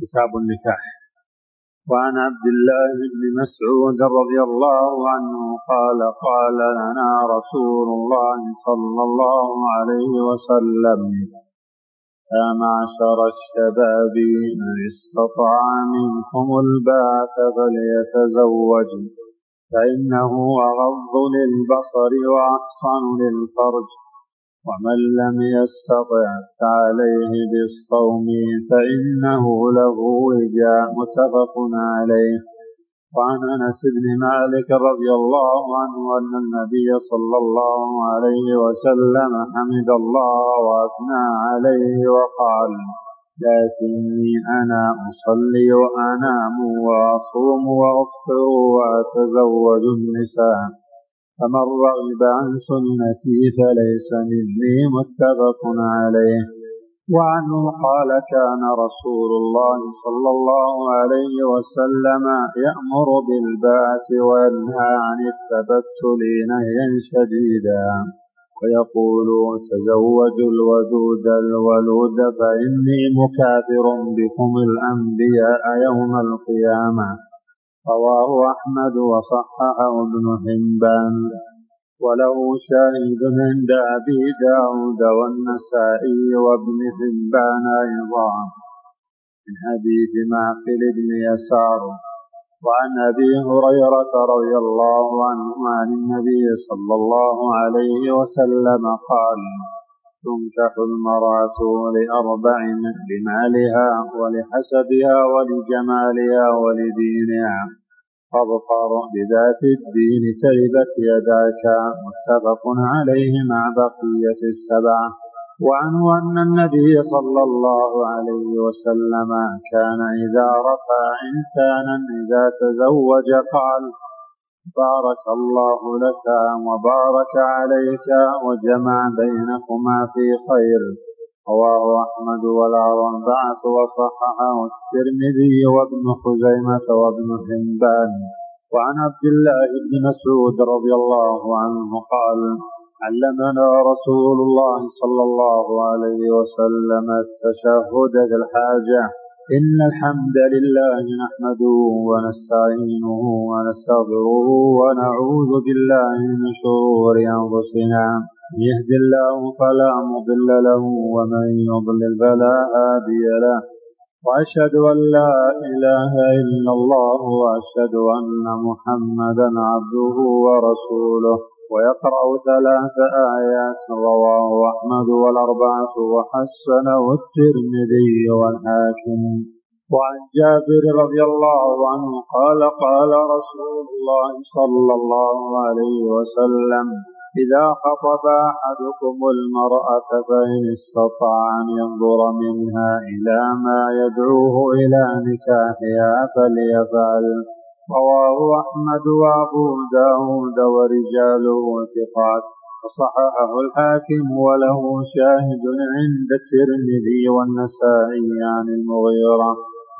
كتاب النكاح. وعن عبد الله بن مسعود رضي الله عنه قال قال لنا رسول الله صلى الله عليه وسلم يا معشر الشباب من استطاع منكم الباءة فليتزوج. فإنه أغض للبصر وأحصن للفرج. ومن لم يستطع فعليه بالصوم فإنه له وجاء متفق عليه. وعن أنس بن مالك رضي الله عنه أن النبي صلى الله عليه وسلم حمد الله وأثنى عليه وقال لكني أنا أصلي وأنام وأصوم وأفطر وأتزوج النساء. فمن رغب عن سنتي فليس مني متفق عليه. وعنه قال كان رسول الله صلى الله عليه وسلم يأمر بالبعث وينهى عن التبتل نهيا شديدا ويقول تزوجوا الودود الولود فإني مكافر بكم الأنبياء يوم القيامة. رواه أحمد وصححه ابن حبان وله شاهد عند أبي داود والنسائي وابن حبان أيضا. من حديث معقل بن يسار. وعن أبي هريرة رضي الله عنه عن النبي صلى الله عليه وسلم قال تنكح المرأة لأربع لمالها ولحسبها ولجمالها ولدينها. فاظفر بذات الدين تربت يداك. متفق عليه مع بقية السبعة وعنه أن النبي صلى الله عليه وسلم كان إذا رفع إنسانا إذا تزوج قال بارك الله لك وبارك عليك وجمع بينكما في خير. رواه أحمد والأربعة وصححه الترمذي وابن خزيمة وابن حبان وعن عبد الله بن مسعود رضي الله عنه قال علمنا رسول الله صلى الله عليه وسلم التشهد في الحاجة إن الحمد لله نحمده ونستعينه ونستغفره ونعوذ بالله من شرور أنفسنا. يهد الله فلا مضل له ومن يضلل فلا هادي له. وأشهد أن لا إله إلا الله وأشهد أن محمدا عبده ورسوله. ويقرأ ثلاث آيات رواه أحمد والأربعة وحسنه الترمذي والحاكم. وعن جابر رضي الله عنه قال قال رسول الله صلى الله عليه وسلم إذا خطب أحدكم المرأة فإن استطاع أن ينظر منها إلى ما يدعوه إلى نكاحها فليفعل. رواه أحمد وأبو داود ورجاله ثقات وصححه الحاكم وله شاهد عند الترمذي والنسائي عن المغيرة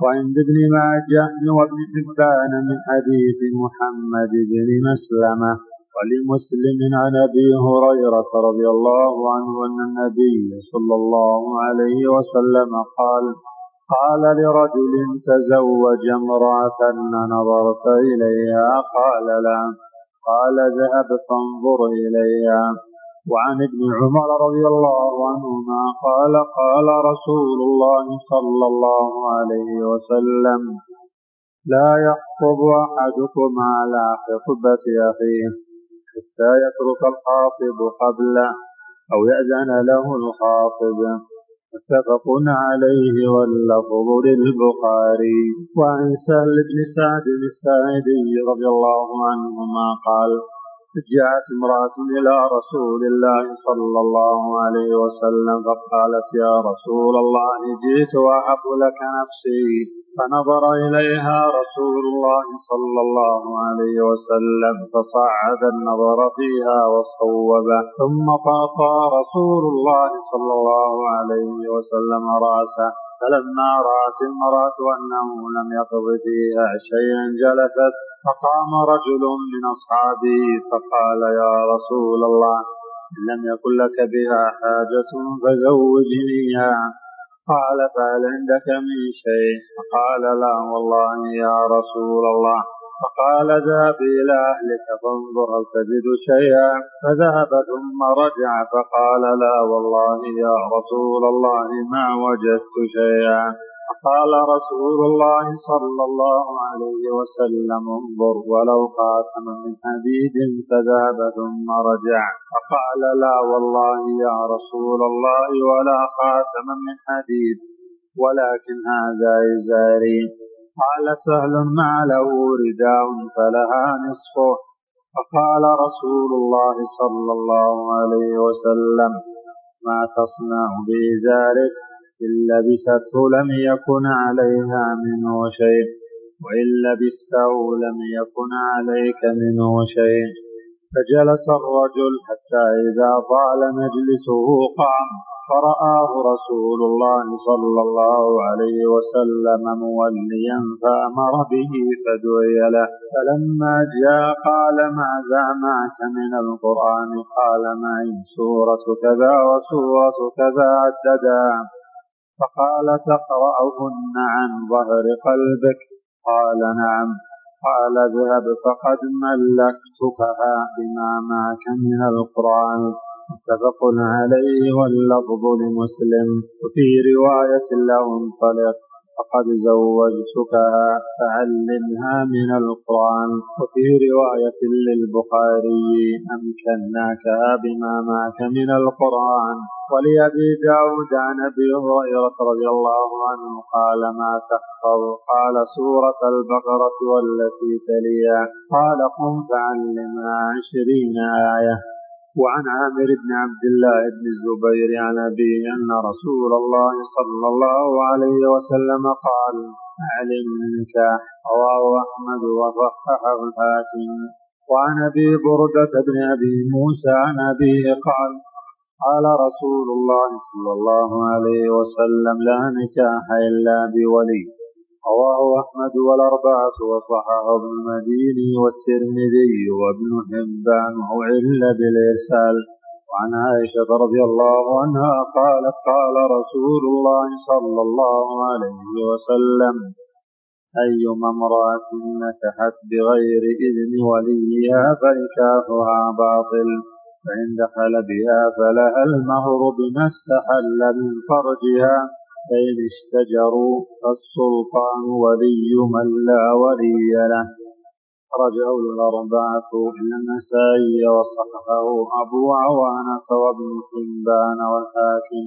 وعند ابن ماجه وابن حبان من حديث محمد بن مسلمة ولمسلم عن أبي هريرة رضي الله عنه أن النبي صلى الله عليه وسلم قال قال لرجل تزوج امرأة نظرت إليها قال لا. قال ذهب فانظر إليها. وعن ابن عمر رضي الله عنهما قال قال رسول الله صلى الله عليه وسلم لا يخطب أحدكم على خطبة أخيه حتى يترك الخاطب قبله أو يأذن له الخاطب. متفق عليه واللفظ للبخاري. وعن سهل بن سعد الساعدي رضي الله عنهما قال جاءت امرأة إلى رسول الله صلى الله عليه وسلم فقالت يا رسول الله جئت وأحب لك نفسي. فنظر إليها رسول الله صلى الله عليه وسلم فصعد النظر فيها وصوبه. ثم طاطى رسول الله صلى الله عليه وسلم رأسه. فلما رأت المرأة أنه لم يقض فيها شيئا جلست. فقام رجل من أصحابه فقال يا رسول الله إن لم يكن لك بها حاجة فزوجنيها. قال فهل عندك من شيء؟ فقال لا والله يا رسول الله. فقال ذهب إلى أهلك فانظر هل تجد شيئا. فذهب ثم رجع فقال لا والله يا رسول الله ما وجدت شيئا. فقال رسول الله صلى الله عليه وسلم انظر ولو خاتم من حديد فذهب ثم رجع. فقال لا والله يا رسول الله ولا خاتم من حديد ولكن هذا إزاري. قال سهل ما له رداء فلها نصفه. فقال رسول الله صلى الله عليه وسلم ما تصنع بإزارك إن لبسته لم يكن عليها منه شيء وإن لبسته لم يكن عليك منه شيء. فجلس الرجل حتى إذا طال مجلسه قام فرآه رسول الله صلى الله عليه وسلم موليا فأمر به فدعي له. فلما جاء قال ماذا معك من القرآن؟ قال معي سورة كذا وسورة كذا عددا. فقال تقرأهن عن ظهر قلبك؟ قال نعم. قال اذهب فقد ملكتكها بما معك من القرآن. متفق عليه واللفظ لمسلم. وفي رواية له انطلق فقد زوجتكها فعلمها من القرآن. وفي رواية للبخاري أمكناكها بما معك من القرآن. ولأبي داود عن أبي هريرة رضي الله عنه قال ما تحفظ قال سورة البقرة والتي تليها. قال قم فعلمها عشرين آية. وعن عامر بن عبد الله بن الزبير عن أبيه أن رسول الله صلى الله عليه وسلم قال أعلم النكاح رواه أحمد وصححه الحاكم. وعن أبي بردة بن أبي موسى عن أبيه قال قال رسول الله صلى الله عليه وسلم لا نكاح إلا بولي. رواه أحمد والأربعة وصححه ابن المديني والترمذي وابن حبان وعل بالإرسال. وعن عائشة رضي الله عنها قالت قال رسول الله صلى الله عليه وسلم أيما امرأة نكحت بغير إذن وليها فنكاحها باطل فإن دخل بها فلها المهر بما استحل من فرجها. فإن اشتجروا فالسلطان ولي من لا ولي له. رجعه الأربعة إلى النسائي وصححه أبو عوانة وابن حبان والحاكم.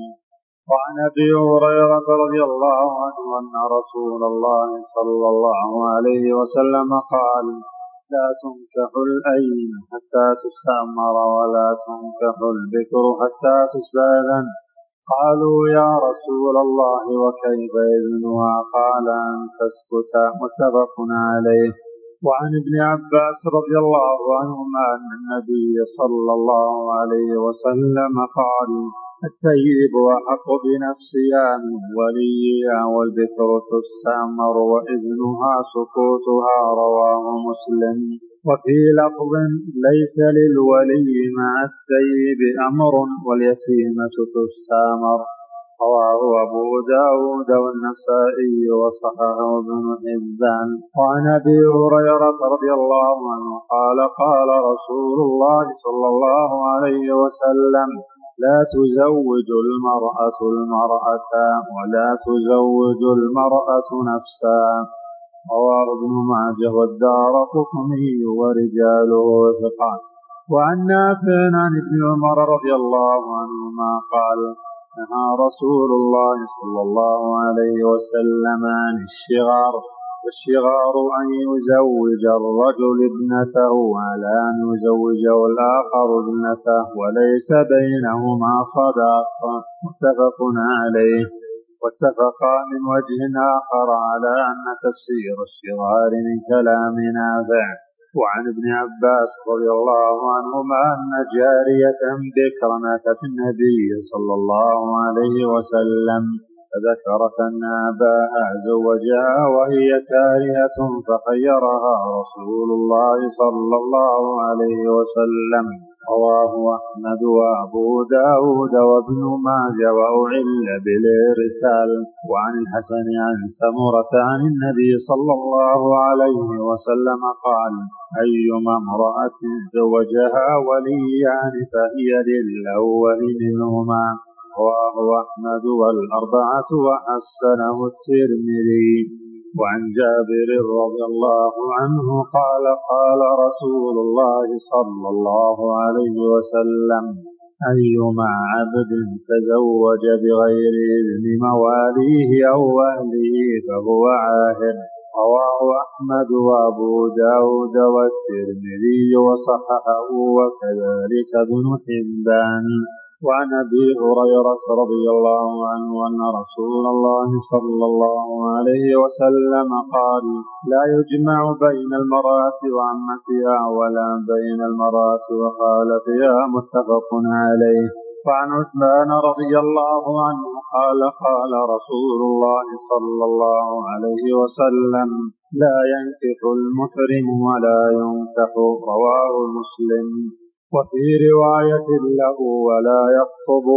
وعن أبي هريرة رضي الله عنه أن رسول الله صلى الله عليه وسلم قال لا تنكح الايم حتى تستعمر ولا تنكح البكر حتى تستاذن قالوا يا رسول الله وكيف إذنها؟ قال أن تسكت متفق عليه. وعن ابن عباس رضي الله عنهما أن النبي صلى الله عليه وسلم قال الطيب أحق بنفسها من وليها والبكر تستعمر وإذنها سكوتها رواه مسلم. وفي لفظ ليس للولي مع الثيب أمر واليتيمة تستامر رواه أبو داود والنسائي وصححه ابن حبان. وعن أبي هريرة رضي الله عنه قال قال رسول الله صلى الله عليه وسلم لا تزوج المرأة المرأة ولا تزوج المرأة نفسها رواه ابن ماجه والدار قطني ورجاله ثقات وعن نافع عن ابن عمر رضي الله عنهما قال نهى رسول الله صلى الله عليه وسلم عن الشغار والشغار أن يزوج الرجل ابنته على أن يزوجه الآخر ابنته وليس بينهما صداق. متفق عليه. واتفقا من وجه آخر على أن تفسير الشغار من كلام نافع. وعن ابن عباس رضي الله عنهما أن جارية أتت النبي صلى الله عليه وسلم فذكرت أن أباها زوجها وهي كارهة فخيرها رسول الله صلى الله عليه وسلم. رواه أحمد وأبو داود وابن ماجه وأعل بالإرسال وعن الحسن عن سمرة عن النبي صلى الله عليه وسلم قال أيما امرأة زوجها وليان فهي للأول منهما رواه أحمد والأربعة وحسنه الترمذي. وعن جابر رضي الله عنه قال قال رسول الله صلى الله عليه وسلم أيما عبد تزوج بغير إذن مواليه أو أهله فهو عاهر. رواه أحمد وأبو داود والترمذي وصححه وكذلك ابن حبان. وعن أبي هريرة رضي الله عنه أن رسول الله صلى الله عليه وسلم قال لا يجمع بين المرأة وعمتها ولا بين المرأة وخالتها متفق عليه وعن عثمان رضي الله عنه قال قال رسول الله صلى الله عليه وسلم لا ينكح المحرم ولا ينكح رواه مسلم وفي رواية له ولا يخطب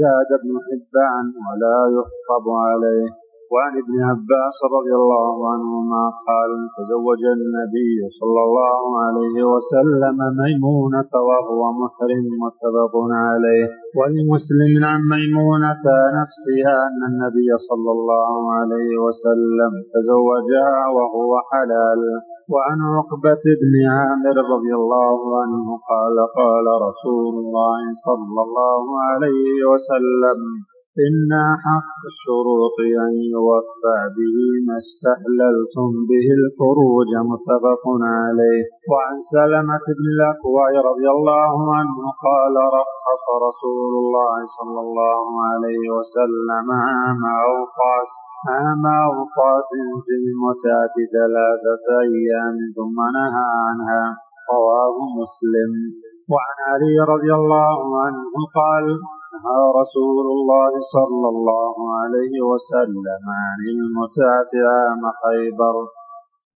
زاد ابن حبان ولا يخطب عليه. وعن ابن عباس رضي الله عنهما قال تزوج النبي صلى الله عليه وسلم ميمونة وهو محرم متفق عليه. ولمسلم عن ميمونة نفسها أن النبي صلى الله عليه وسلم تزوجها وهو حلال. وعن عقبة بن عامر رضي الله عنه قال قال رسول الله صلى الله عليه وسلم إن حق الشروط أن يوفى به ما استحللتم به الفروج متفق عليه وعن سلمة بن الأكوع رضي الله عنه قال رخص رسول الله صلى الله عليه وسلم عام أوقاس عام أوقاس في المتعة ثلاثة أيام ثم نهى عنها رواه مسلم. وعن علي رضي الله عنه قال نهى رسول الله صلى الله عليه وسلم عن المتعة عام خيبر.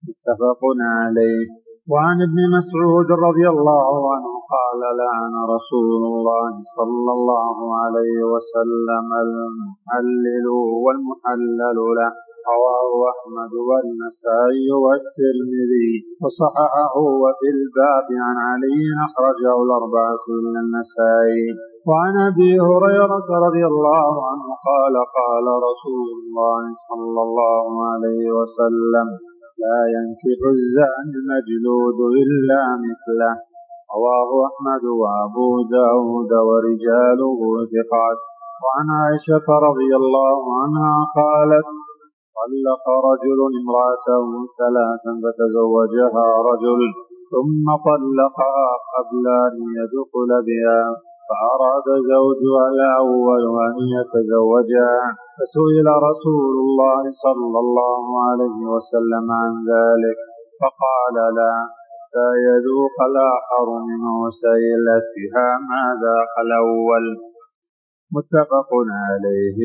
متفق عليه. وعن ابن مسعود رضي الله عنه قال لعن رسول الله صلى الله عليه وسلم المحلل والمحلل له. رواه أحمد والنسائي والترمذي وصححه وفي الباب عن علي أخرجه الأربعة من النسائي. وعن أبي هريرة رضي الله عنه قال قال رسول الله صلى الله عليه وسلم لا ينكح الزاني المجلود إلا مثله. رواه أحمد وأبو داود ورجاله ثقات. وعن عائشة رضي الله عنها قالت طلق رجل امرأته ثلاثا فتزوجها رجل ثم طلقها قبل أن يدخل بها فأراد زوجها الأول أن يتزوجها فسئل رسول الله صلى الله عليه وسلم عن ذلك فقال لا حتى يذوق الآخر منه سيلتها ما ذاق الأول؟ متفق عليه.